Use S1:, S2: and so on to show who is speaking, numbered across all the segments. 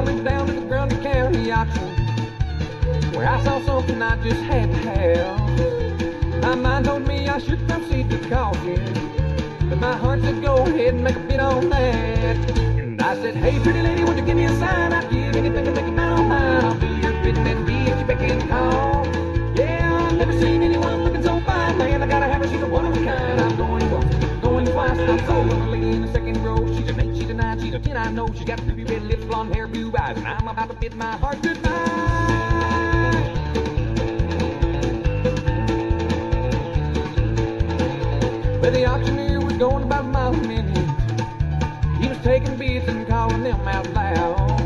S1: I went down to the Grundy County auction where I saw something I just had to have. My mind told me I should proceed to caution, but my heart said go ahead and make a bid on that. And I said, hey pretty lady, won't you give me a sign? I'd give anything to make it mine mine. I'll do your bidding and be at your beck and call. Yeah, I've never seen anyone looking so fine, man. I gotta have her, she's a one of a kind. I'm going once, going twice. I'm a lady in the second row. She's an eight, she's a nine, she's a ten. I know she's got ruby red lips, blonde hair, blue eyes, and I'm about to bid my heart goodbye. But the auctioneer was going about a mile a minute. He was taking bids and calling them out loud.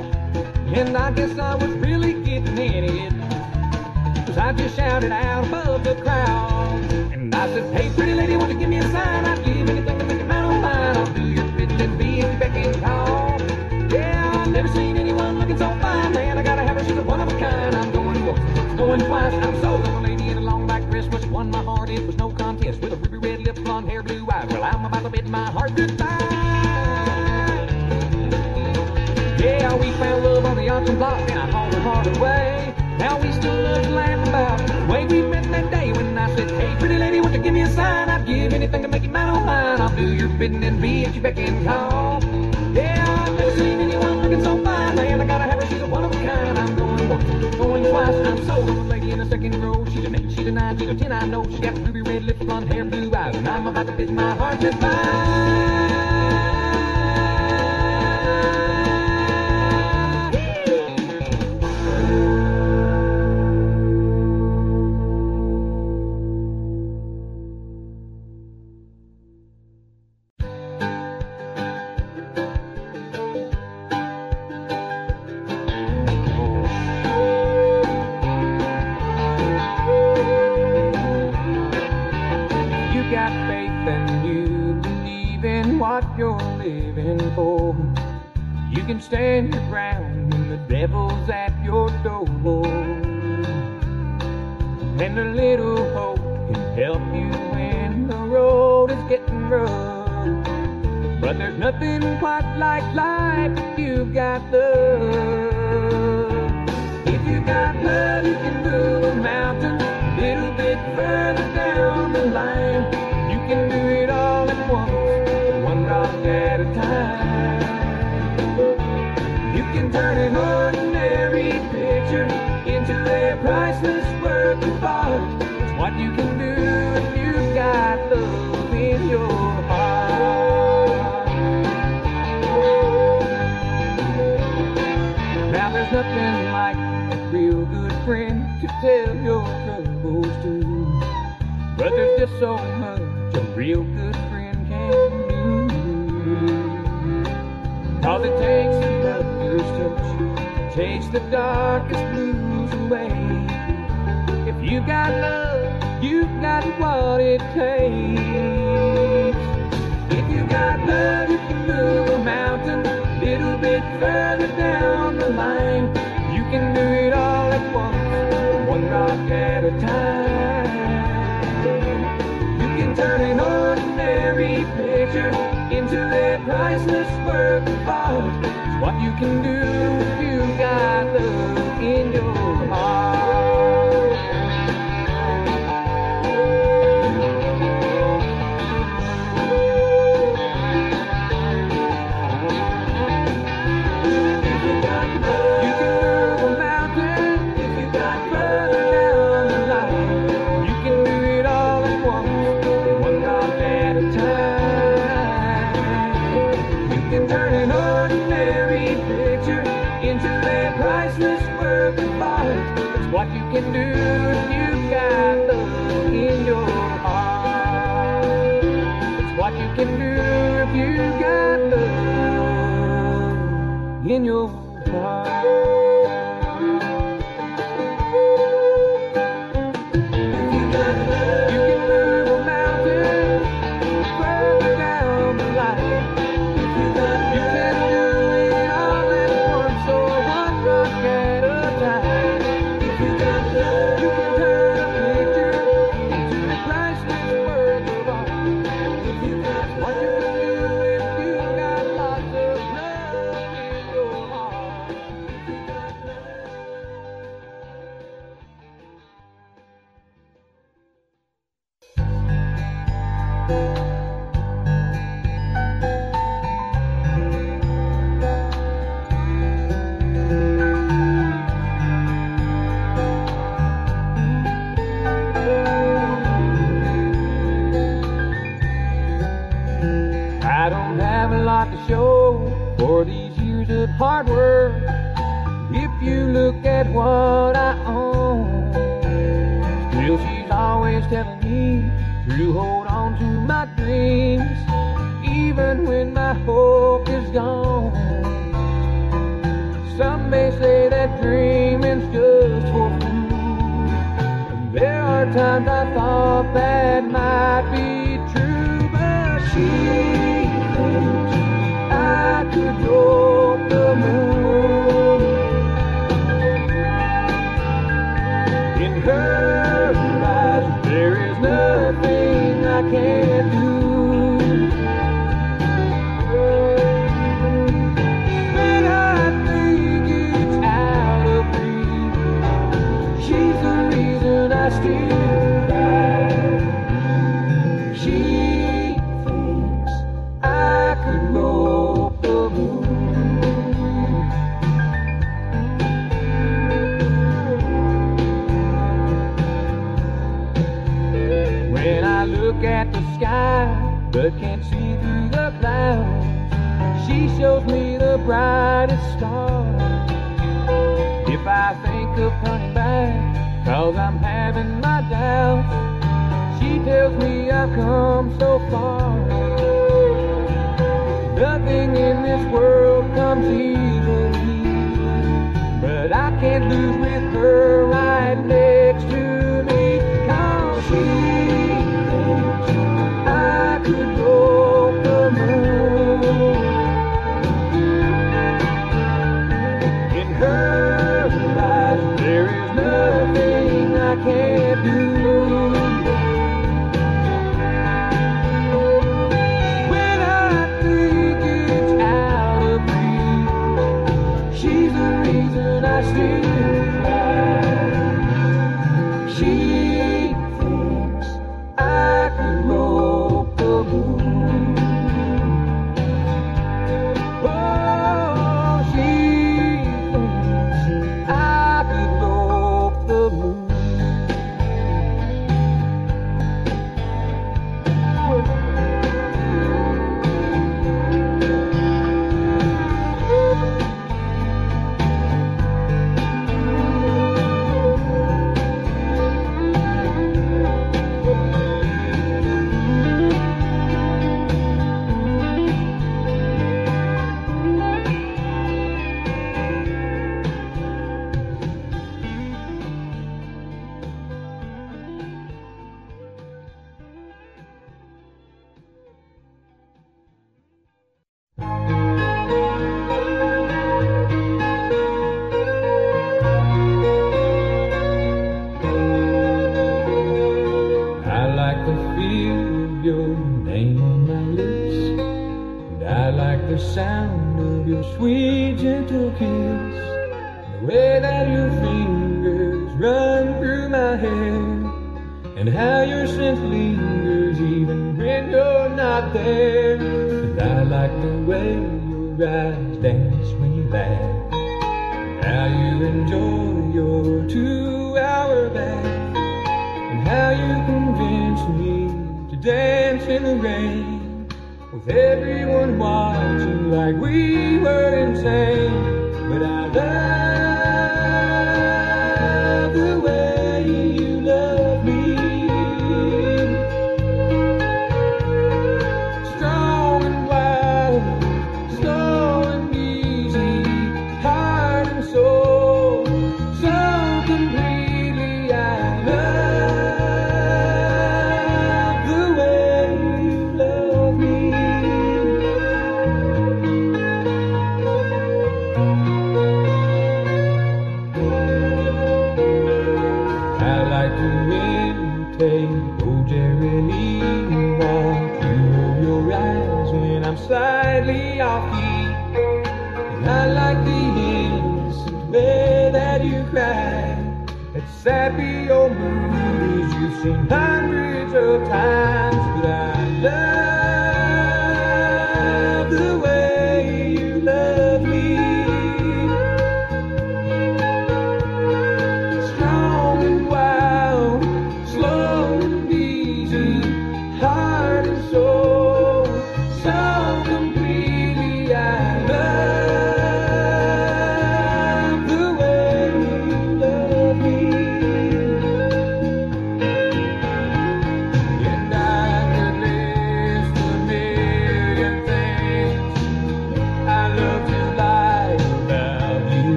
S1: And I guess I was really getting in it. Cause I just shouted out above the crowd. And I said, hey pretty lady, won't you give me a sign? I'd give anything to make it mine on mine. I'll do your bidding and be at your beck the auction block, and I hauled her heart away. Now we still love to laugh about the way we met that day when I said, Hey, pretty lady, won't you give me a sign? I'd give anything to make it mine on mine. I'll do your bidding and be at your beck and call. Yeah, I've never seen anyone looking so fine, man. I gotta have her, she's a one of a kind. I'm going once, going twice. I'm sold on a lady in the second row. She's an eight, she's a nine, she's a ten. I know she's got ruby red lips, blonde hair, blue eyes, and I'm about to bid my heart goodbye. Living for. You can stand your ground when the devil's at your door. And a little hope can help you when the road is getting rough. But there's nothing quite like life if you've got love. If you got love, you can move a mountain a little bit further down the line. You can do it all at once, one rock at a time. You can turn an ordinary picture into a priceless work of art. It's what you can do if you've got love in your heart. Now there's nothing like a real good friend to tell your troubles to. But there's just so much a real good friend can do. Cause it takes takes the darkest blues away. If you got love, you've got what it takes. If you got love, you can move a mountain a little bit further down the line. You can do it all at once, one rock at a time. You can turn an ordinary picture into a priceless work of art. It's what you can do can do if you've got love in your heart. It's what you can do if you've got love in your heart.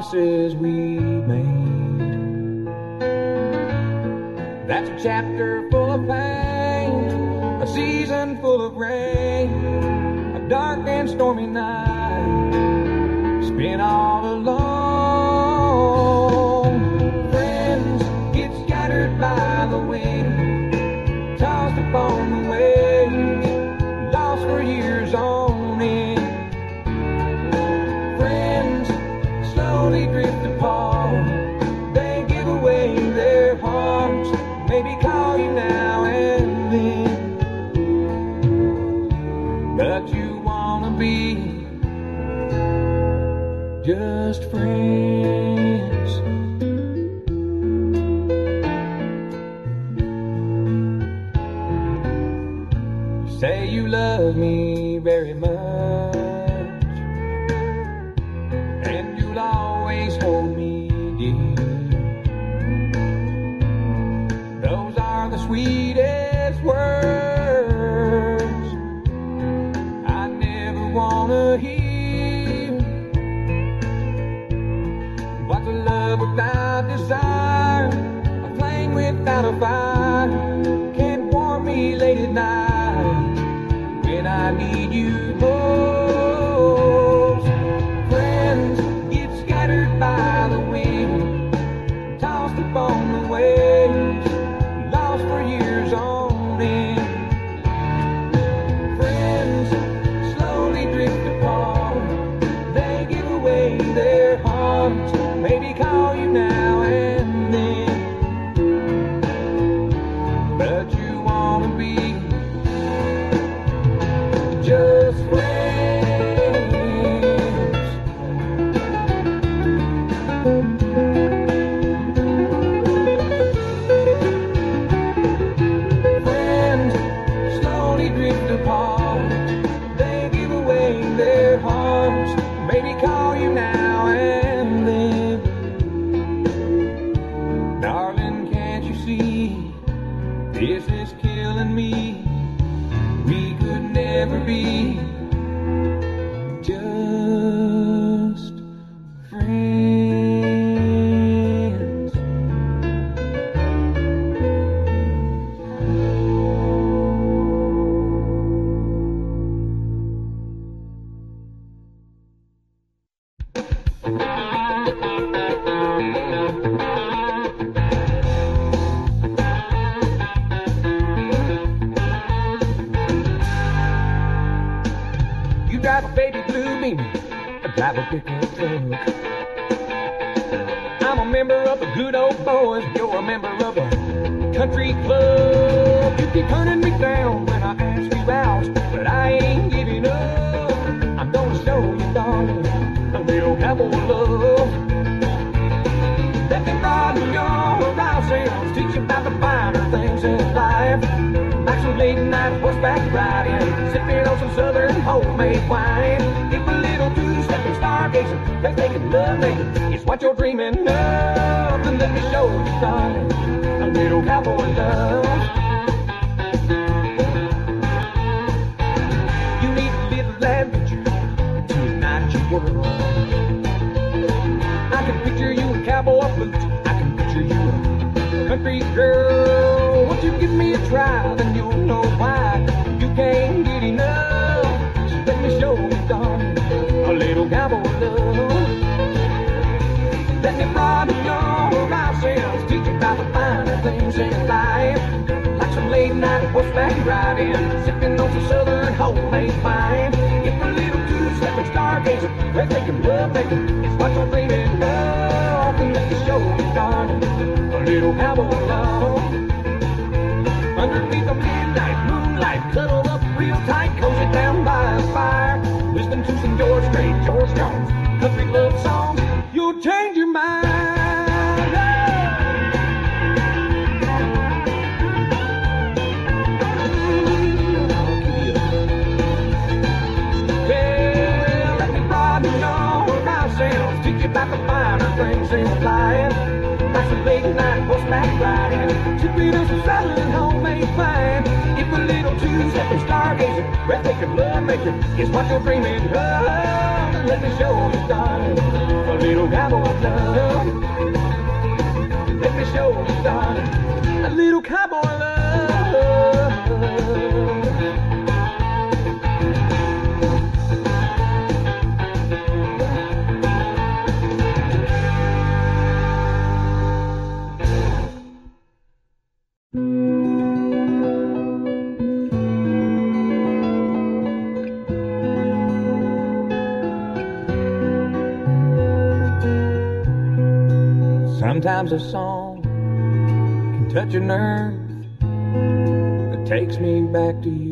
S1: promises we made. That's a chapter full of pain, a season full of rain, a dark and stormy nights of late night horseback riding, sipping on some southern homemade wine. If a little two-step and stargazing, place making love making is what you're dreaming of, then let me show you, something—a little cowboy love. You need a little land with you to ignite your world. I can picture you in cowboy boots. I can picture you a country girl. Won't you give me a try? got some late night horseback riding, sipping on some southern homemade wine. Get a little two-step and stargazing, red thinking, love making, it's what you're dreaming of. And let the show be started, a little cowboy love. planes ain't flying. That's a late night horseback riding. Should be doing some saddling, homemade wine. If a little too stepping stargazing, breathtaking love making is what you're dreaming of. Let me show you, darling, a little cowboy love. Let me show you, darling, a little cowboy Sometimes a song can touch a nerve that takes me back to you.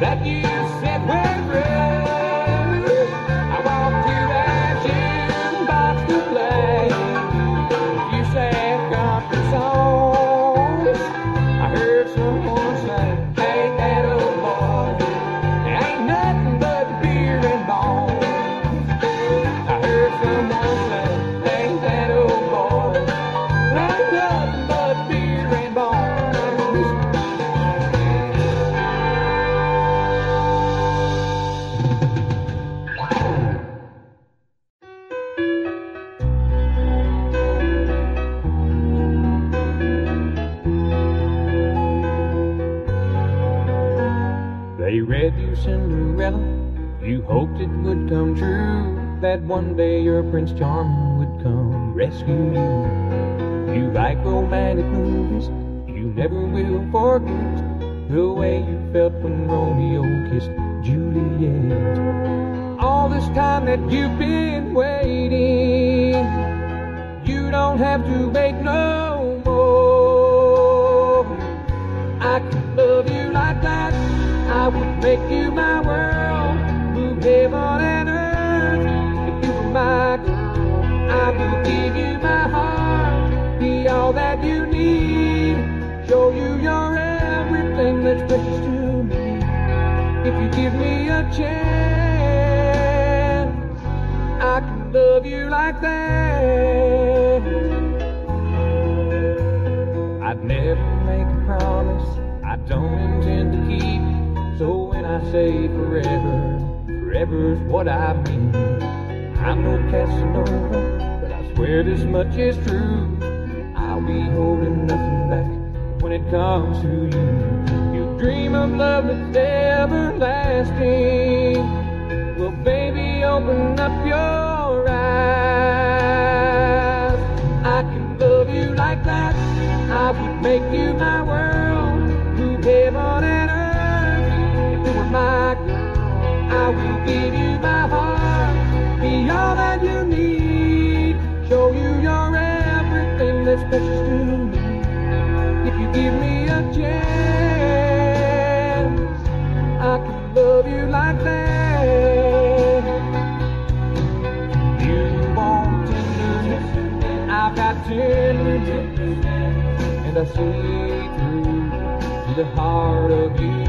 S1: that you that one day your Prince Charming would come rescue you. You like romantic movies, you never will forget the way you felt when Romeo kissed Juliet. All this time that you've been Casanova, but I swear this much is true. I'll be holding nothing back when it comes to you. You dream of love that's everlasting. Well, baby, open up your eyes. I can love you like that. I would make you mine. see through to the heart of you.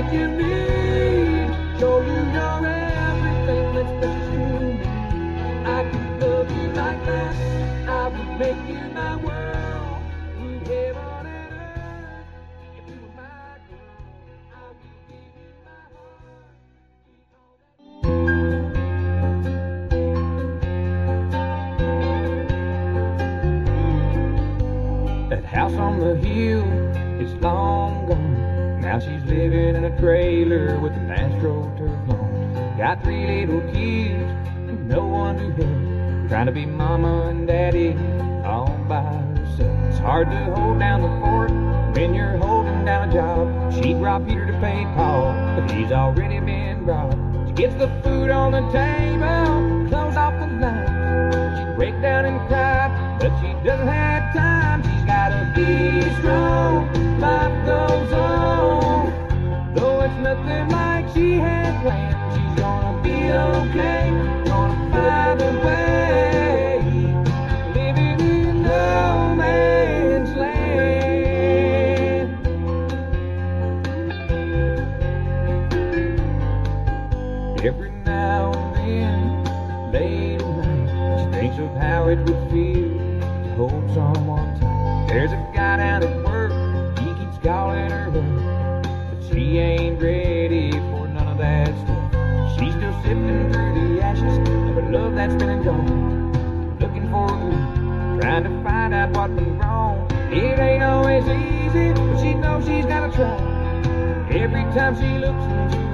S1: that you need. Show you your everything that's precious. I could love you like that. I would make you my world. Heaven and earth if you were my girl. I would give you my heart. That house on the hill is long. Now she's living in a trailer with an AstroTurf lawn. Got three little kids and no one to help. Trying to be mama and daddy all by herself. It's hard to hold down the fort when you're holding down a job. She'd rob Peter to pay Paul, but he's already been robbed. She gets the food on the table, close off the line. She break down and cry, but she doesn't have time he looks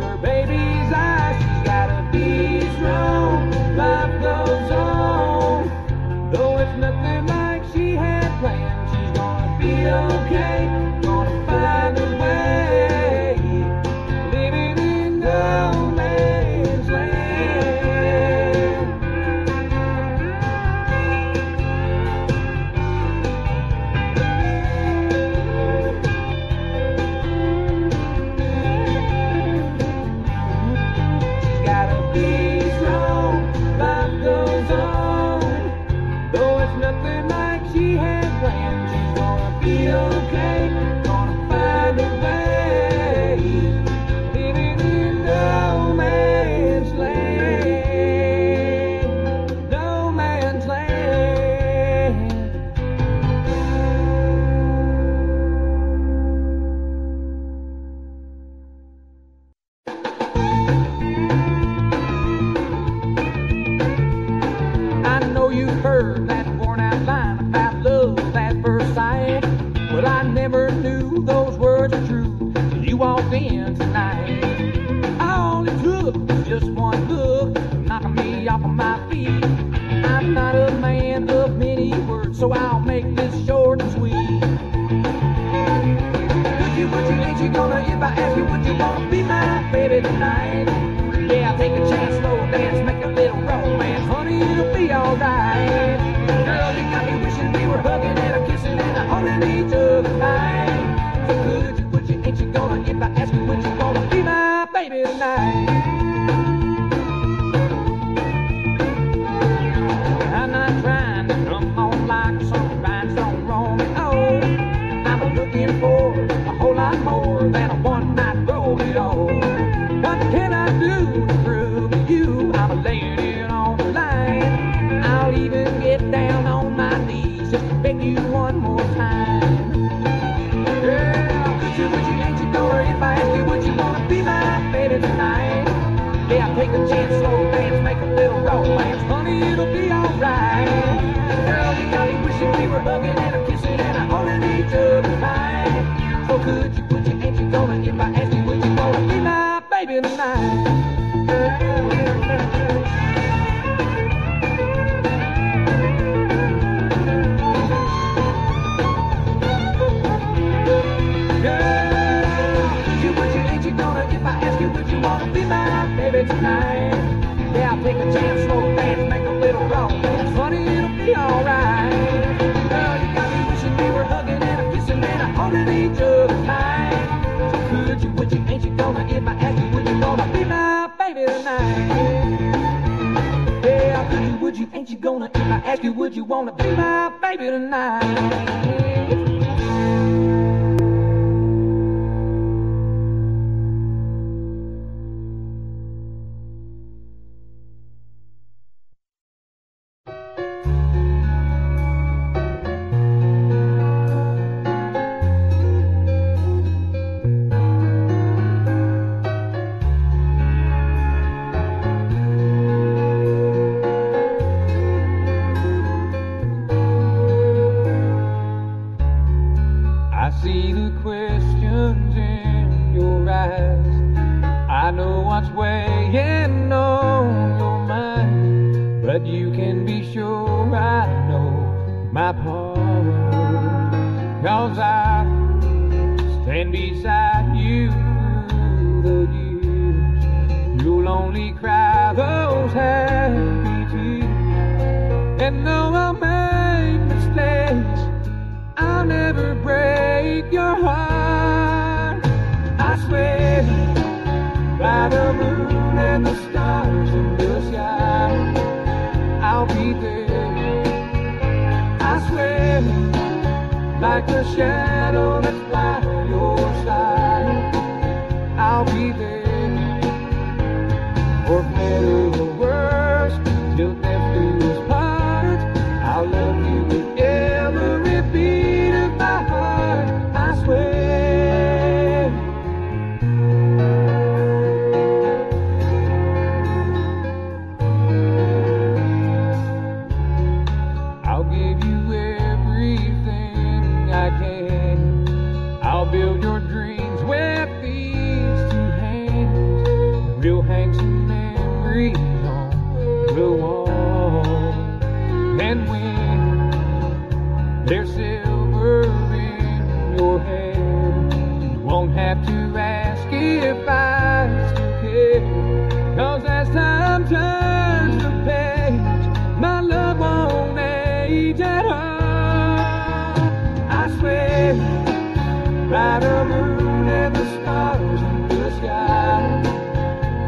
S1: moon and the stars the sky.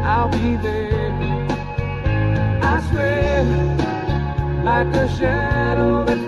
S1: I'll be there. I swear, like a shadow that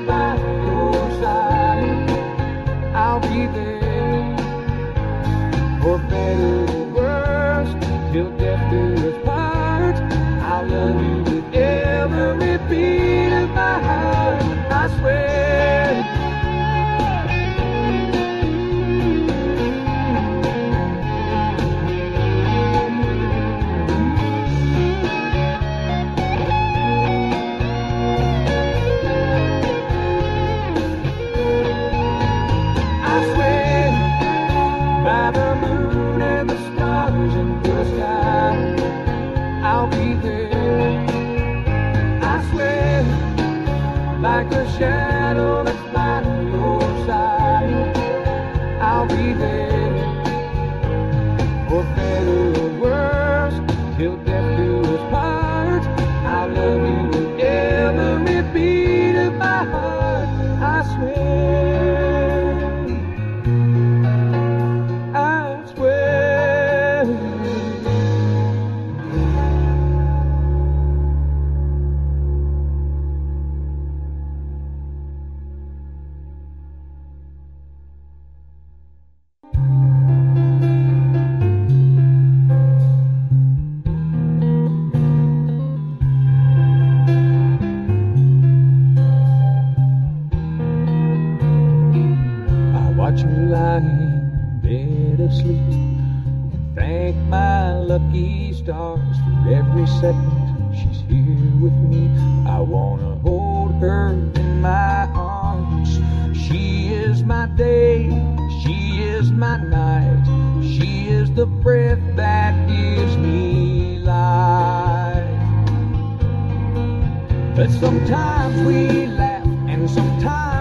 S1: But sometimes we laugh and sometimes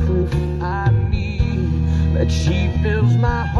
S1: proof I need that she fills my heart.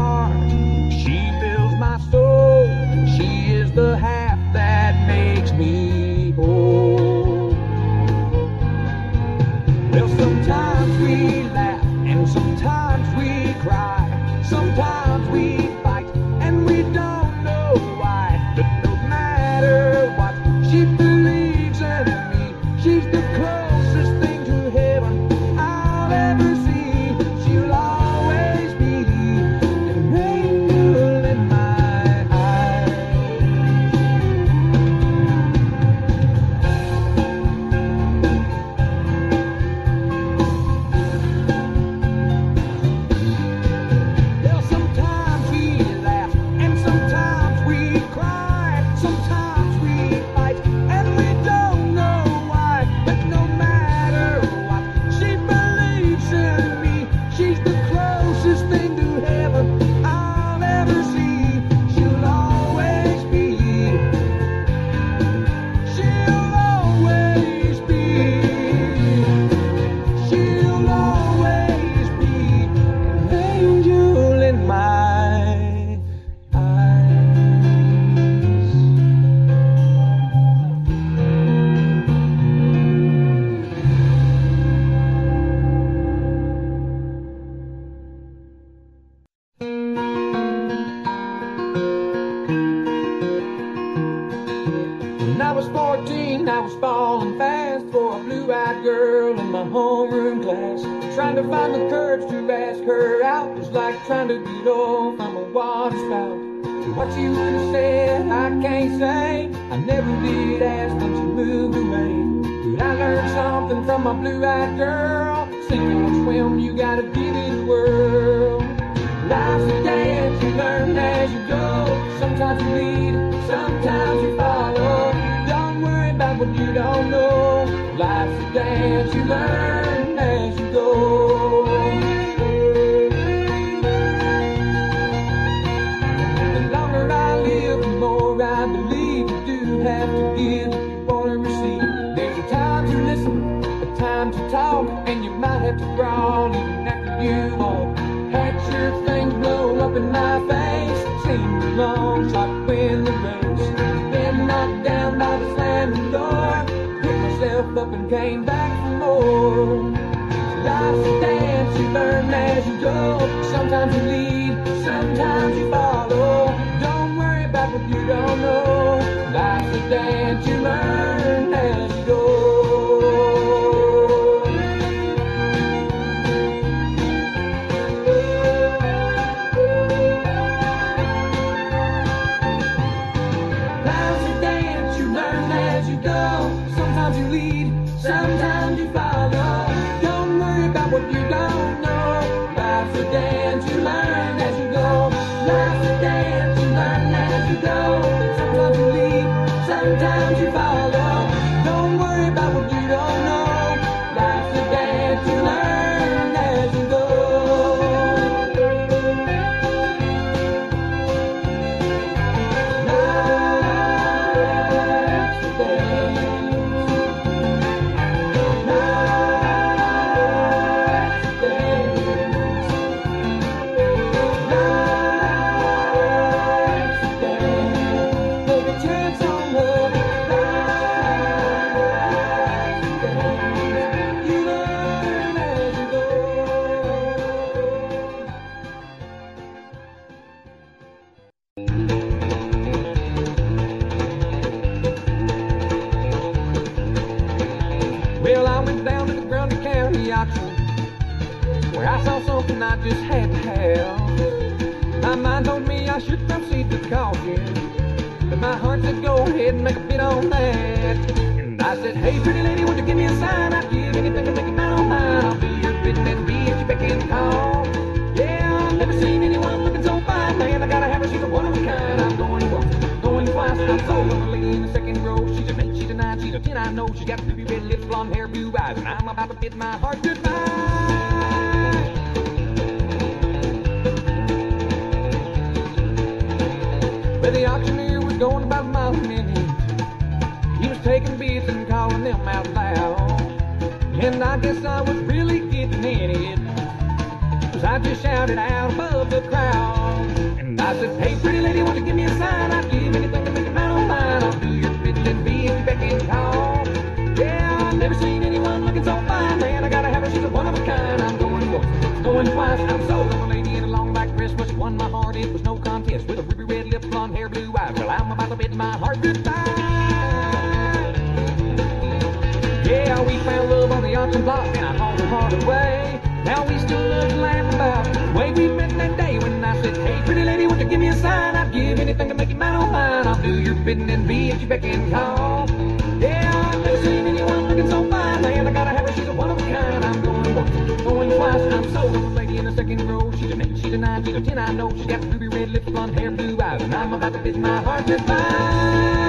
S1: Find the courage to ask her out was like trying to get off from a water spout. What you would have said, I can't say. I never did ask once you moved away. But I learned something from my blue-eyed girl. Sink or swim, you gotta give it a whirl. Life's a dance, you learn as you go. Sometimes you lead, sometimes you follow. Don't worry about what you don't know. Life's a dance, you learn you to crawl even after you walk. Had sure things blow up in my face, seemed a long shot when the race. Been knocked down by the slamming door, picked myself up and came back for more. Life's a dance, you learn as you go. Sometimes you lead, sometimes you follow. Don't worry about what you don't know. With but my heart said go ahead and make a bid on that. And I said, hey, pretty lady, would you give me a sign? I'd give anything to make it down mine. I'll be your bidding and be at your beck and call. Yeah, I've never seen anyone looking so fine, man. I gotta have her, she's a one of a kind. I'm going once, going twice, I'm sold on the in the second row. She's an eight, she's a nine, she's a ten, I know. She's got ruby red lips, blonde hair, blue eyes, and I'm about to bid my heart goodbye. I just shouted out above the crowd. And I said, hey, pretty lady, won't you give me a sign? I'd give anything to make a mine. I'll do your bidding be be back in call. Yeah, I've never seen anyone looking so fine. Man, I gotta have her, she's a one of a kind. I'm going once, going twice. I'm so on lady in a long black dress. was won my heart, it was no contest. With a ruby red lip, blonde hair, blue eyes. Well, I'm about to bid my heart goodbye. Yeah, we found love on the auction block, and I hauled her heart away. Now we still look like when I said, hey, pretty lady, won't you give me a sign? I'd give anything to make you mine, oh mine. I'll do your bidding and be at your beck and call. Yeah, I've never seen anyone looking so fine. Man, I gotta have her, she's a one of a kind. I'm going once, going twice, I'm so lady in the second row. She's a man, she's a nine, she's a ten, I know. She's got ruby red lips, blonde hair, blue eyes, and I'm about to bid my heart goodbye.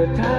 S1: at a time.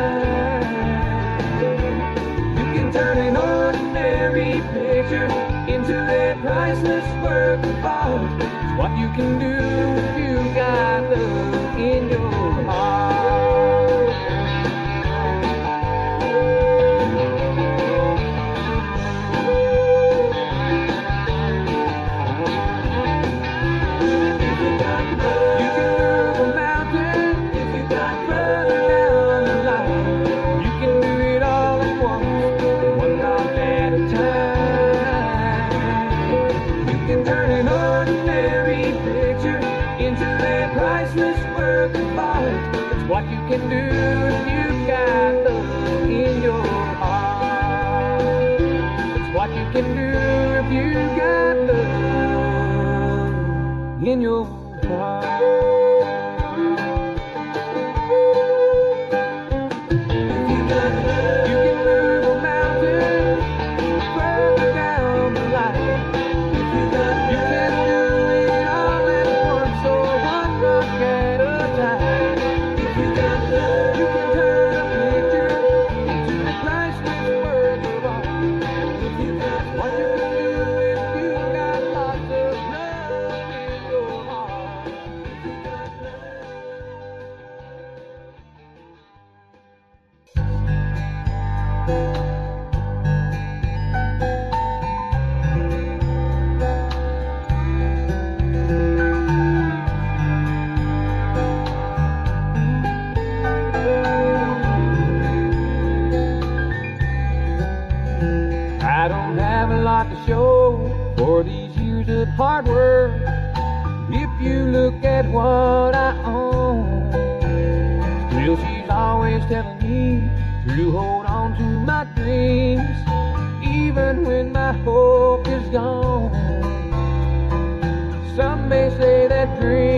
S1: a dream.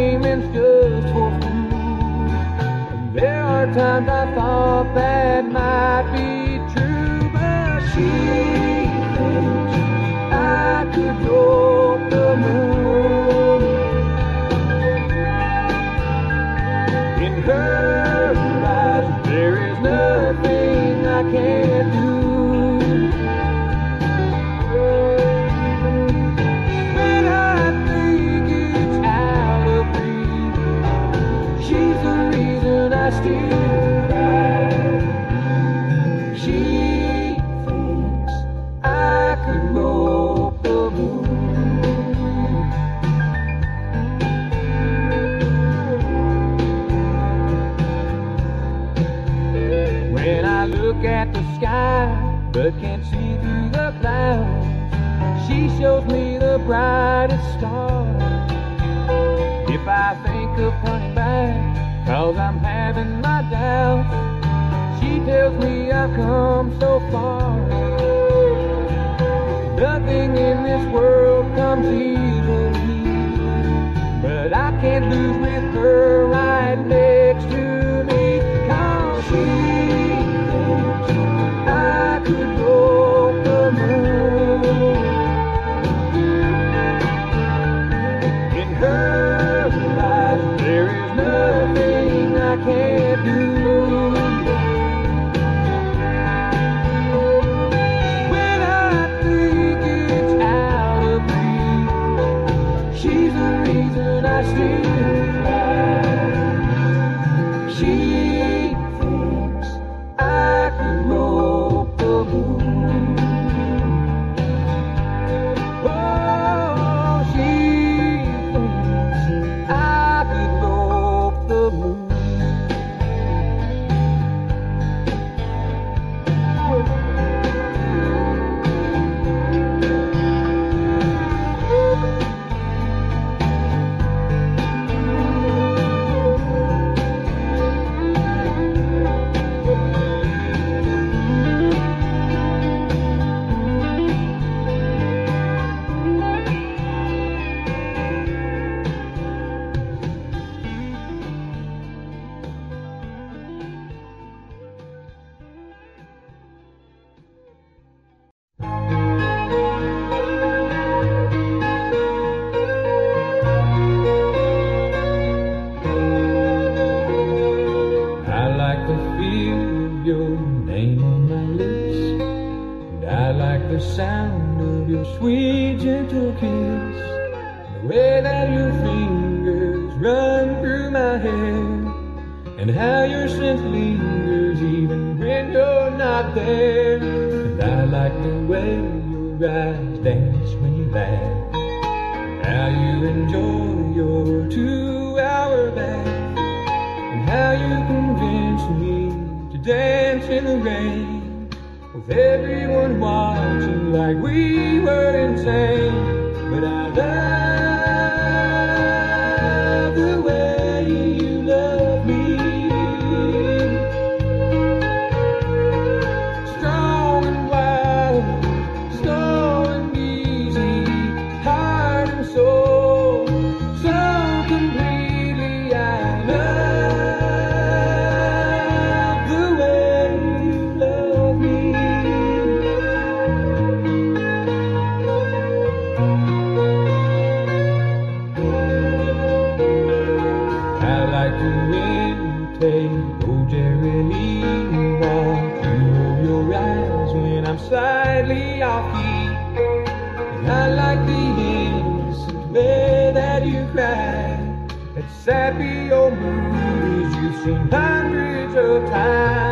S1: like the innocent bed that you cried at sappy old movies you've seen hundreds of times.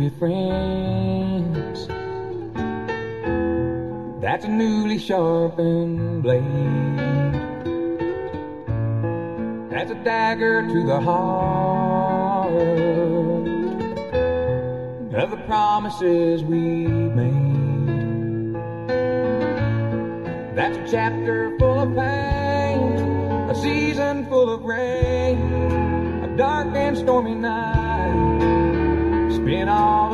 S1: be friends. That's a newly sharpened blade. That's a dagger to the heart of the promises we made. That's a chapter full of pain, a season full of rain, a dark and stormy night. all.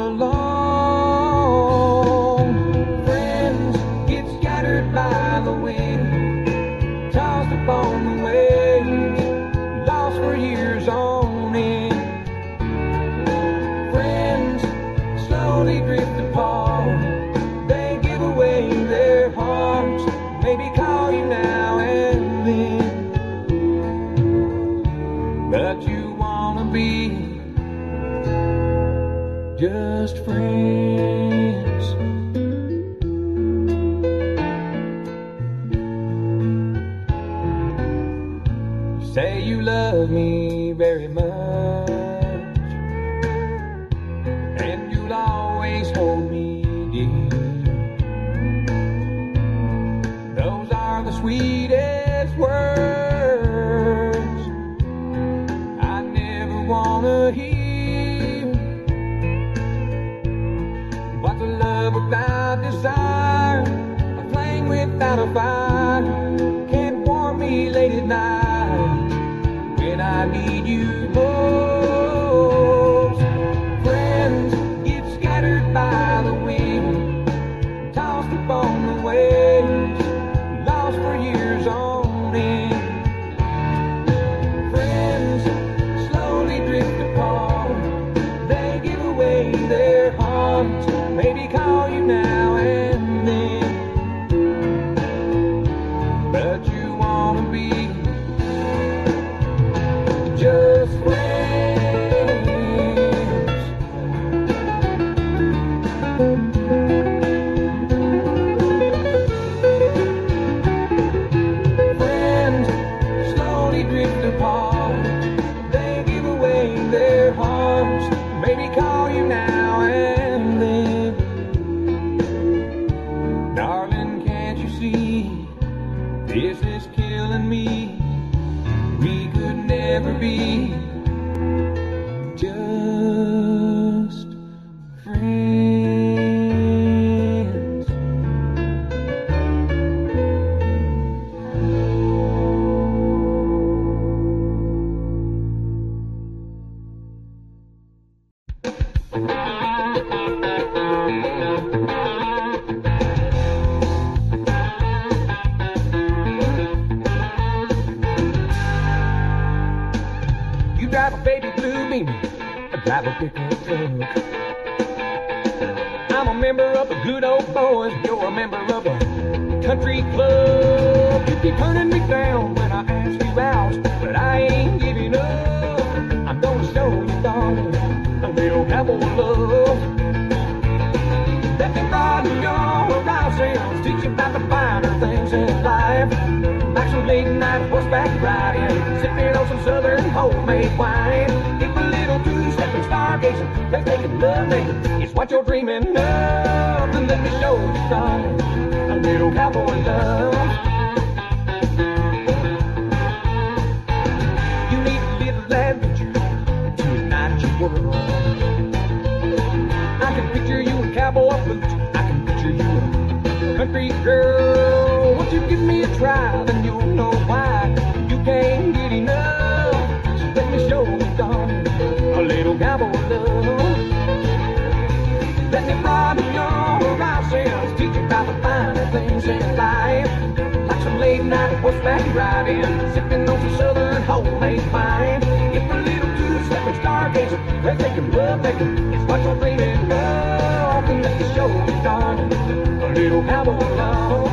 S1: Let's make it perfect. It's what you're dreaming now. Can let the show start. A little cowboy love.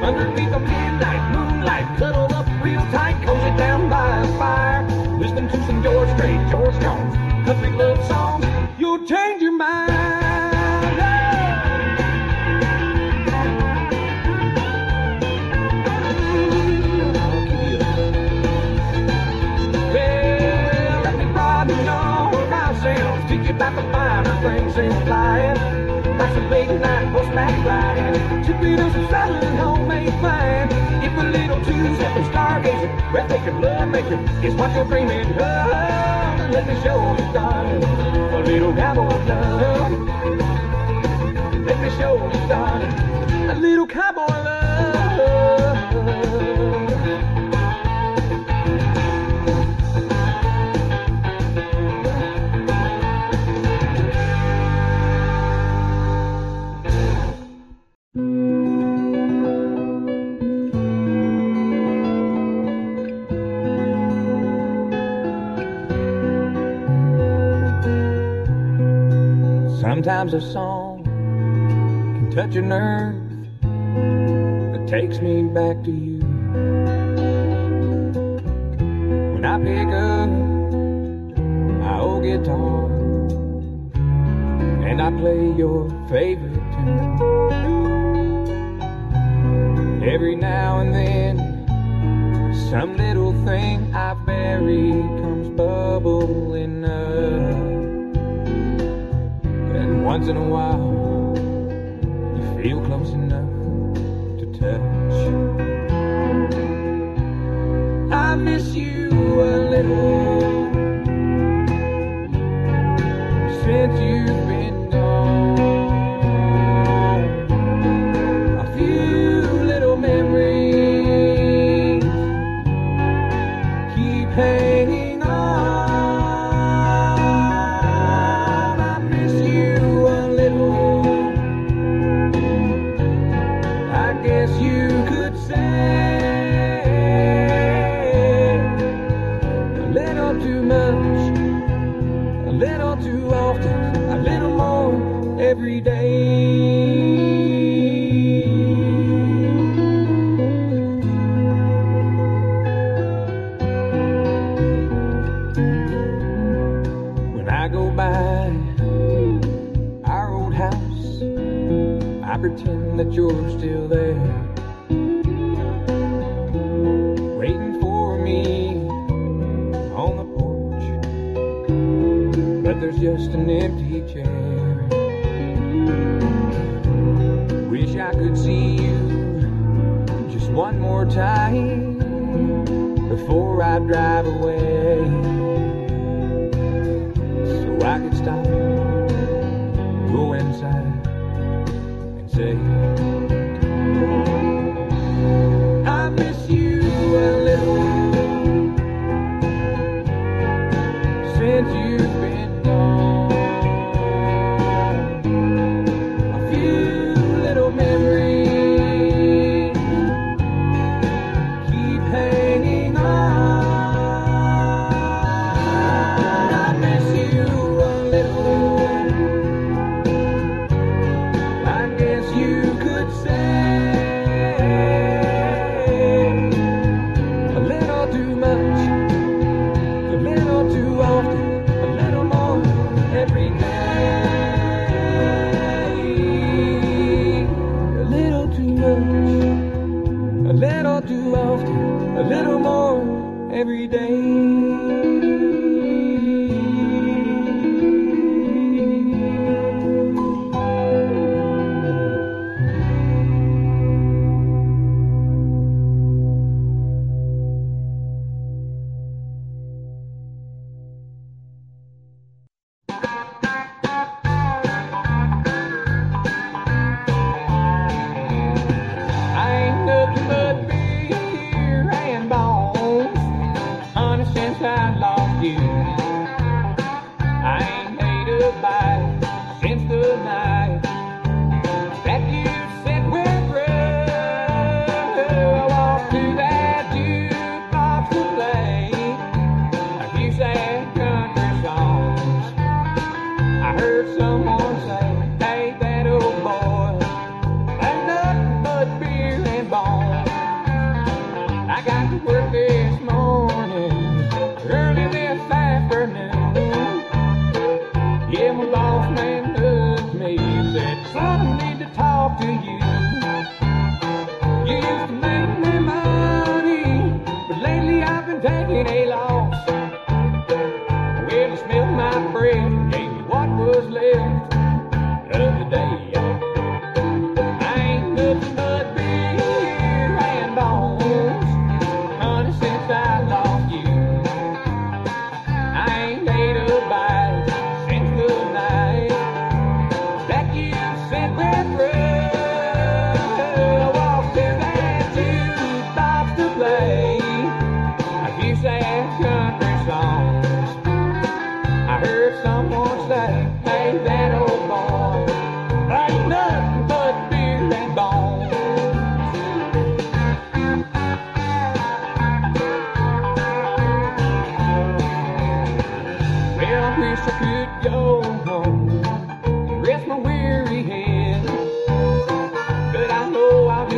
S1: Underneath the midnight moonlight, cuddled up real tight, cozy down by a fire. listening to some George Strait, George Jones, country love songs. backsliding. Took me to some solid homemade wine. If a little two-step and stargazing, breathtaking, love-making is what you're dreaming of. Let me show you, something, a little gamble of love. Let me show you, something. a song.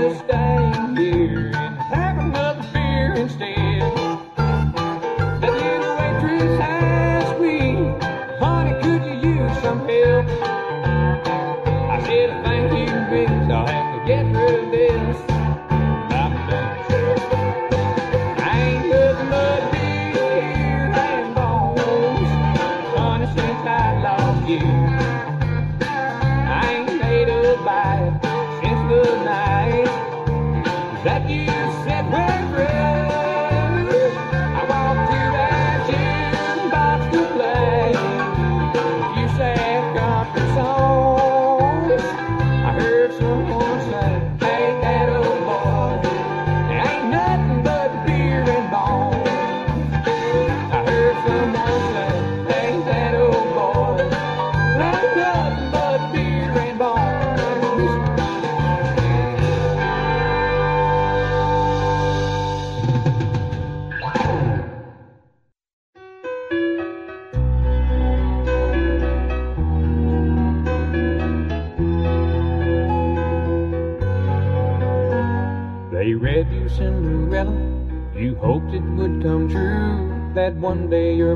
S1: Know I'll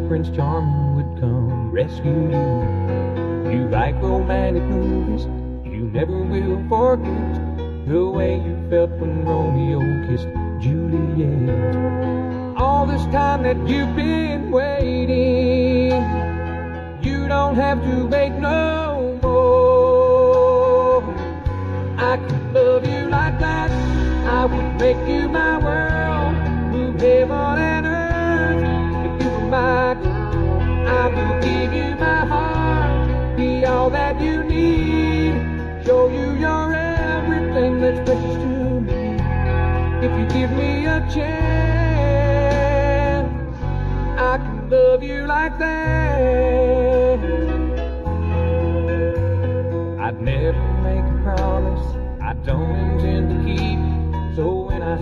S1: Prince Charming would come rescue you. You like romantic movies, you never will forget the way you felt when Romeo kissed Juliet. All this time that you've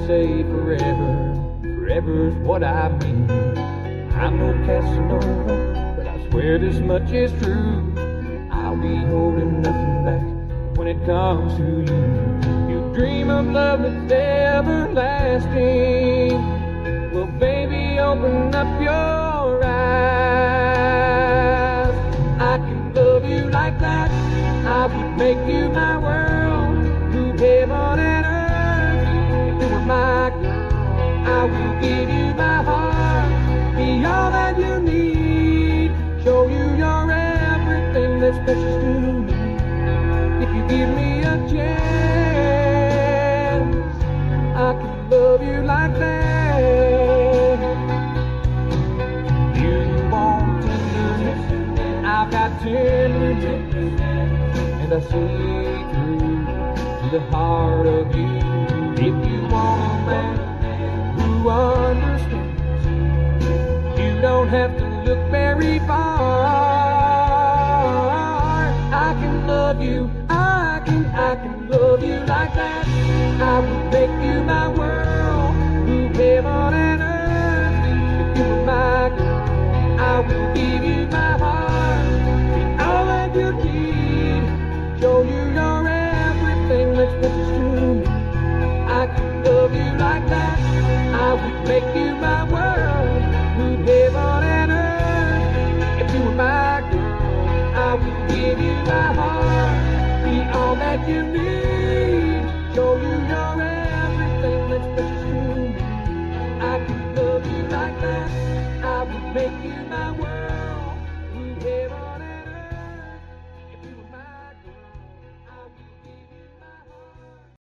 S1: say forever, forever's what I mean. I'm no Casanova, but I swear this much is true. I'll be holding nothing back when it comes to you. You dream of love that's everlasting. Well, baby, open up your eyes. I can love you like that. I would make you my world, I will give you my heart, be all that you need, show you you're everything that's precious to me. If you give me a chance, I can love you like that. You want tenderness, I've got tenderness, and I see through to the heart of you. I will make you my world, move heaven and earth. If you were my girl, I will give you my heart, be all that you need, show you everything that's. I can love you like that. I would make you my world, move heaven and earth. If you were my girl, I would give you my heart, be all that you need.